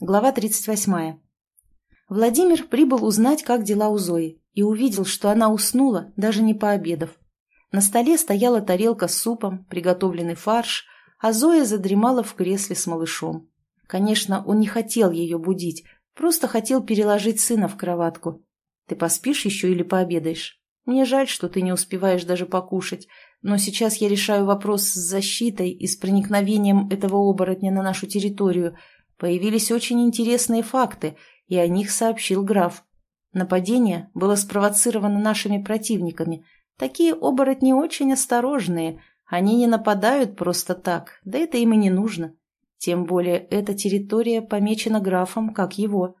Глава 38. Владимир прибыл узнать, как дела у Зои, и увидел, что она уснула, даже не пообедав. На столе стояла тарелка с супом, приготовленный фарш, а Зоя задремала в кресле с малышом. Конечно, он не хотел ее будить, просто хотел переложить сына в кроватку. «Ты поспишь еще или пообедаешь? Мне жаль, что ты не успеваешь даже покушать, но сейчас я решаю вопрос с защитой и с проникновением этого оборотня на нашу территорию – Появились очень интересные факты, и о них сообщил граф. Нападение было спровоцировано нашими противниками. Такие оборотни очень осторожные. Они не нападают просто так, да это им и не нужно. Тем более эта территория помечена графом как его.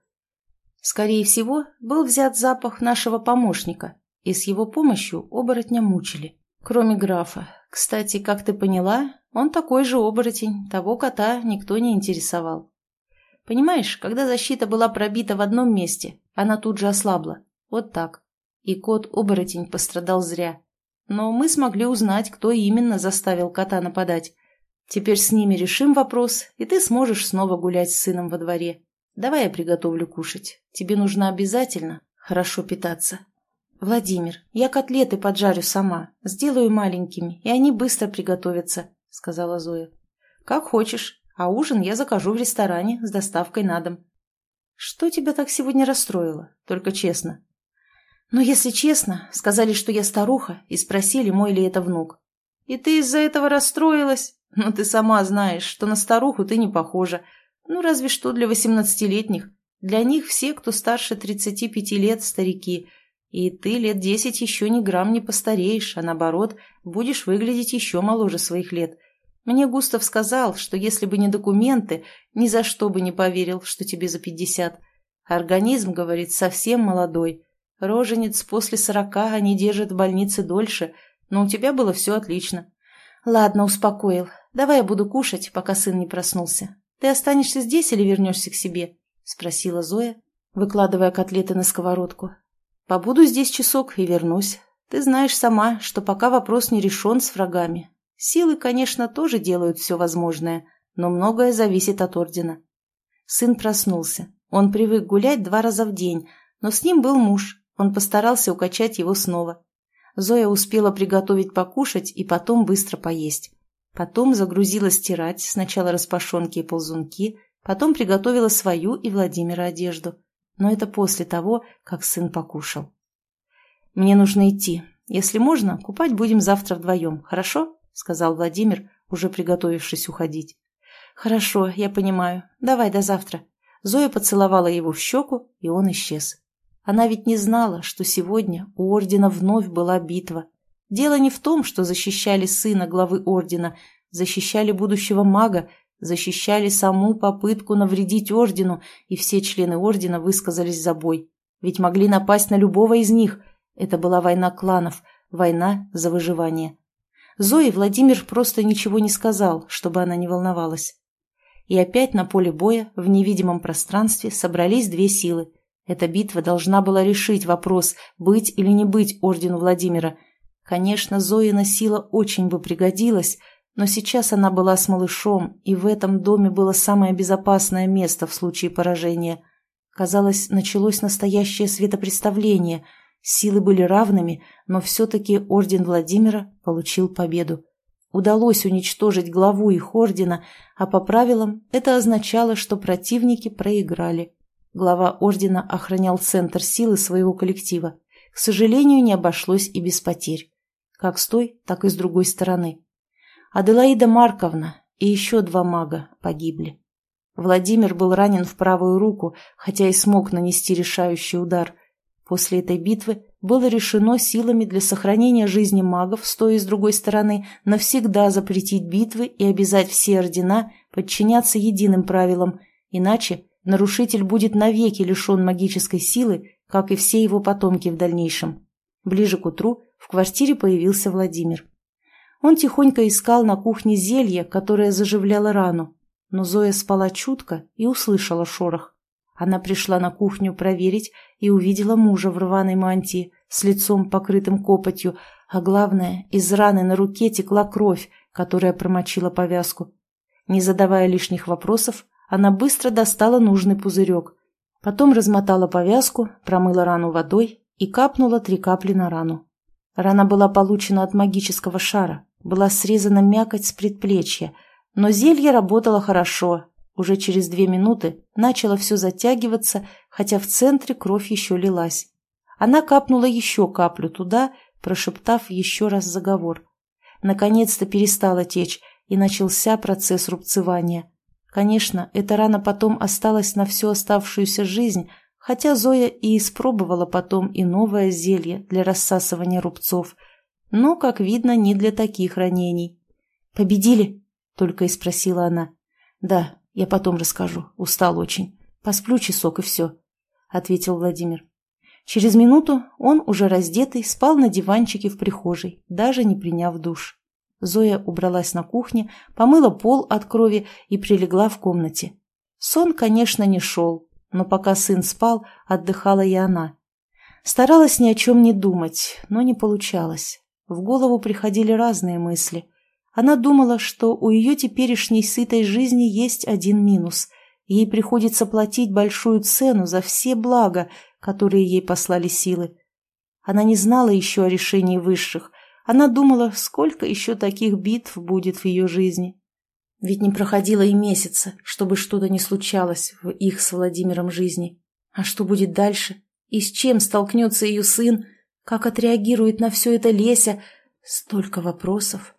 Скорее всего, был взят запах нашего помощника, и с его помощью оборотня мучили. Кроме графа. Кстати, как ты поняла, он такой же оборотень, того кота никто не интересовал. Понимаешь, когда защита была пробита в одном месте, она тут же ослабла. Вот так. И кот-оборотень пострадал зря. Но мы смогли узнать, кто именно заставил кота нападать. Теперь с ними решим вопрос, и ты сможешь снова гулять с сыном во дворе. Давай я приготовлю кушать. Тебе нужно обязательно хорошо питаться. Владимир, я котлеты поджарю сама, сделаю маленькими, и они быстро приготовятся, сказала Зоя. Как хочешь а ужин я закажу в ресторане с доставкой на дом. Что тебя так сегодня расстроило? Только честно. Ну, если честно, сказали, что я старуха, и спросили, мой ли это внук. И ты из-за этого расстроилась? Ну, ты сама знаешь, что на старуху ты не похожа. Ну, разве что для восемнадцатилетних. Для них все, кто старше тридцати пяти лет, старики. И ты лет десять еще ни грамм не постареешь, а наоборот, будешь выглядеть еще моложе своих лет. Мне Густав сказал, что если бы не документы, ни за что бы не поверил, что тебе за пятьдесят. Организм, говорит, совсем молодой. Роженец после сорока они держат в больнице дольше, но у тебя было все отлично. Ладно, успокоил. Давай я буду кушать, пока сын не проснулся. Ты останешься здесь или вернешься к себе? Спросила Зоя, выкладывая котлеты на сковородку. Побуду здесь часок и вернусь. Ты знаешь сама, что пока вопрос не решен с врагами, Силы, конечно, тоже делают все возможное, но многое зависит от ордена. Сын проснулся. Он привык гулять два раза в день, но с ним был муж. Он постарался укачать его снова. Зоя успела приготовить покушать и потом быстро поесть. Потом загрузила стирать сначала распашонки и ползунки, потом приготовила свою и Владимира одежду. Но это после того, как сын покушал. «Мне нужно идти. Если можно, купать будем завтра вдвоем, хорошо?» Сказал Владимир, уже приготовившись уходить. «Хорошо, я понимаю. Давай до завтра». Зоя поцеловала его в щеку, и он исчез. Она ведь не знала, что сегодня у ордена вновь была битва. Дело не в том, что защищали сына главы ордена, защищали будущего мага, защищали саму попытку навредить ордену, и все члены ордена высказались за бой. Ведь могли напасть на любого из них. Это была война кланов, война за выживание. Зои Владимир просто ничего не сказал, чтобы она не волновалась. И опять на поле боя, в невидимом пространстве, собрались две силы. Эта битва должна была решить вопрос, быть или не быть ордену Владимира. Конечно, Зоина сила очень бы пригодилась, но сейчас она была с малышом, и в этом доме было самое безопасное место в случае поражения. Казалось, началось настоящее светопредставление – Силы были равными, но все-таки орден Владимира получил победу. Удалось уничтожить главу их ордена, а по правилам это означало, что противники проиграли. Глава ордена охранял центр силы своего коллектива. К сожалению, не обошлось и без потерь. Как с той, так и с другой стороны. Аделаида Марковна и еще два мага погибли. Владимир был ранен в правую руку, хотя и смог нанести решающий удар – После этой битвы было решено силами для сохранения жизни магов с той и с другой стороны навсегда запретить битвы и обязать все ордена подчиняться единым правилам, иначе нарушитель будет навеки лишен магической силы, как и все его потомки в дальнейшем. Ближе к утру в квартире появился Владимир. Он тихонько искал на кухне зелье, которое заживляло рану, но Зоя спала чутко и услышала шорох. Она пришла на кухню проверить и увидела мужа в рваной мантии, с лицом покрытым копотью, а главное, из раны на руке текла кровь, которая промочила повязку. Не задавая лишних вопросов, Она быстро достала нужный пузырек. Потом размотала повязку, промыла рану водой и капнула три капли на рану. Рана была получена от магического шара, была срезана мякоть с предплечья, но зелье работало хорошо. Уже через две минуты начало все затягиваться, хотя в центре кровь еще лилась. Она капнула еще каплю туда, прошептав еще раз заговор. Наконец-то перестала течь, и начался процесс рубцевания. Конечно, эта рана потом осталась на всю оставшуюся жизнь, хотя Зоя и испробовала потом и новое зелье для рассасывания рубцов, но, как видно, не для таких ранений. «Победили?» — только и спросила она. «Да, я потом расскажу. Устал очень. Посплю часок и все», — ответил Владимир. Через минуту он, уже раздетый, спал на диванчике в прихожей, даже не приняв душ. Зоя убралась на кухне, помыла пол от крови и прилегла в комнате. Сон, конечно, не шел, но пока сын спал, отдыхала и она. Старалась ни о чем не думать, но не получалось. В голову приходили разные мысли. Она думала, что у ее теперешней сытой жизни есть один минус. Ей приходится платить большую цену за все блага, которые ей послали силы. Она не знала еще о решении высших. Она думала, сколько еще таких битв будет в ее жизни. Ведь не проходило и месяца, чтобы что-то не случалось в их с Владимиром жизни. А что будет дальше? И с чем столкнется ее сын? Как отреагирует на все это Леся? Столько вопросов.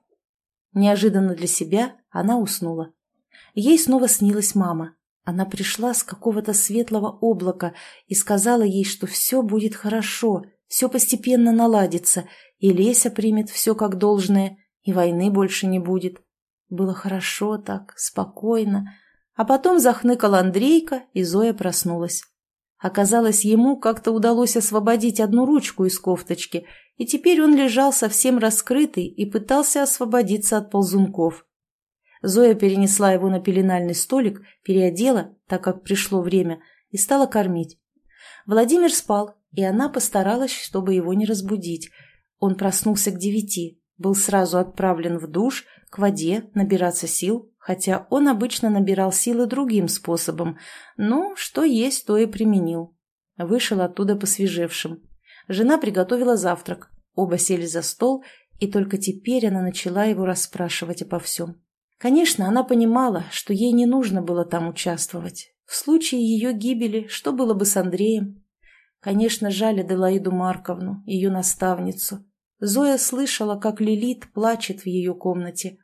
Неожиданно для себя она уснула. Ей снова снилась мама. Она пришла с какого-то светлого облака и сказала ей, что все будет хорошо, все постепенно наладится, и Леся примет все как должное, и войны больше не будет. Было хорошо так, спокойно. А потом захныкал Андрейка, и Зоя проснулась. Оказалось, ему как-то удалось освободить одну ручку из кофточки, и теперь он лежал совсем раскрытый и пытался освободиться от ползунков. Зоя перенесла его на пеленальный столик, переодела, так как пришло время, и стала кормить. Владимир спал, и она постаралась, чтобы его не разбудить. Он проснулся к девяти, был сразу отправлен в душ, к воде, набираться сил, хотя он обычно набирал силы другим способом, но что есть, то и применил. Вышел оттуда посвежевшим. Жена приготовила завтрак, оба сели за стол, и только теперь она начала его расспрашивать обо всем. Конечно, она понимала, что ей не нужно было там участвовать. В случае ее гибели, что было бы с Андреем? Конечно, жаль Аделаиду Марковну, ее наставницу. Зоя слышала, как Лилит плачет в ее комнате.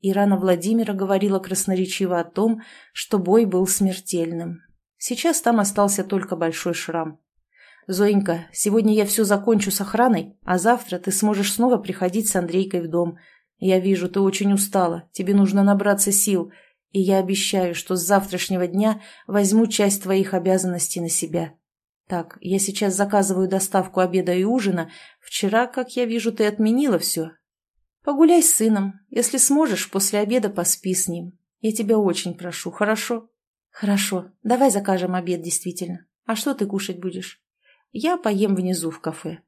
Ирана Владимира говорила красноречиво о том, что бой был смертельным. Сейчас там остался только большой шрам. «Зоенька, сегодня я все закончу с охраной, а завтра ты сможешь снова приходить с Андрейкой в дом. Я вижу, ты очень устала, тебе нужно набраться сил, и я обещаю, что с завтрашнего дня возьму часть твоих обязанностей на себя. Так, я сейчас заказываю доставку обеда и ужина. Вчера, как я вижу, ты отменила все. Погуляй с сыном. Если сможешь, после обеда поспи с ним. Я тебя очень прошу, хорошо? Хорошо. Давай закажем обед, действительно. А что ты кушать будешь? Я поем внизу в кафе.